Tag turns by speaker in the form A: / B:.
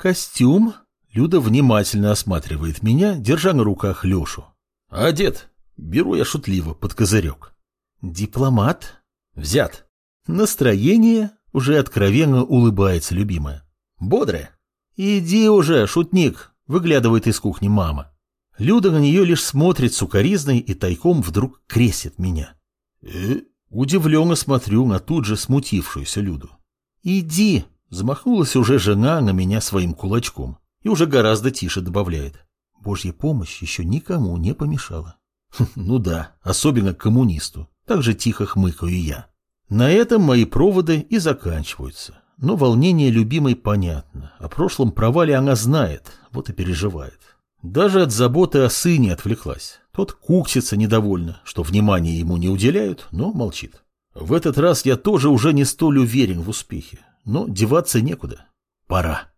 A: Костюм? Люда внимательно осматривает меня, держа на руках Лешу. Одет. Беру я шутливо под козырек. Дипломат? Взят. Настроение? Уже откровенно улыбается любимая. Бодрое. Иди уже, шутник, выглядывает из кухни мама. Люда на нее лишь смотрит сукоризной и тайком вдруг кресит меня. Э? Удивленно смотрю на тут же смутившуюся Люду. «Иди!» – замахнулась уже жена на меня своим кулачком и уже гораздо тише добавляет. Божья помощь еще никому не помешала. Ну да, особенно коммунисту. Так же тихо хмыкаю я. На этом мои проводы и заканчиваются. Но волнение любимой понятно. О прошлом провале она знает, вот и переживает. Даже от заботы о сыне отвлеклась. Тот куксится недовольно, что внимания ему не уделяют, но молчит. В этот раз я тоже уже не столь уверен в успехе, но деваться некуда. Пора.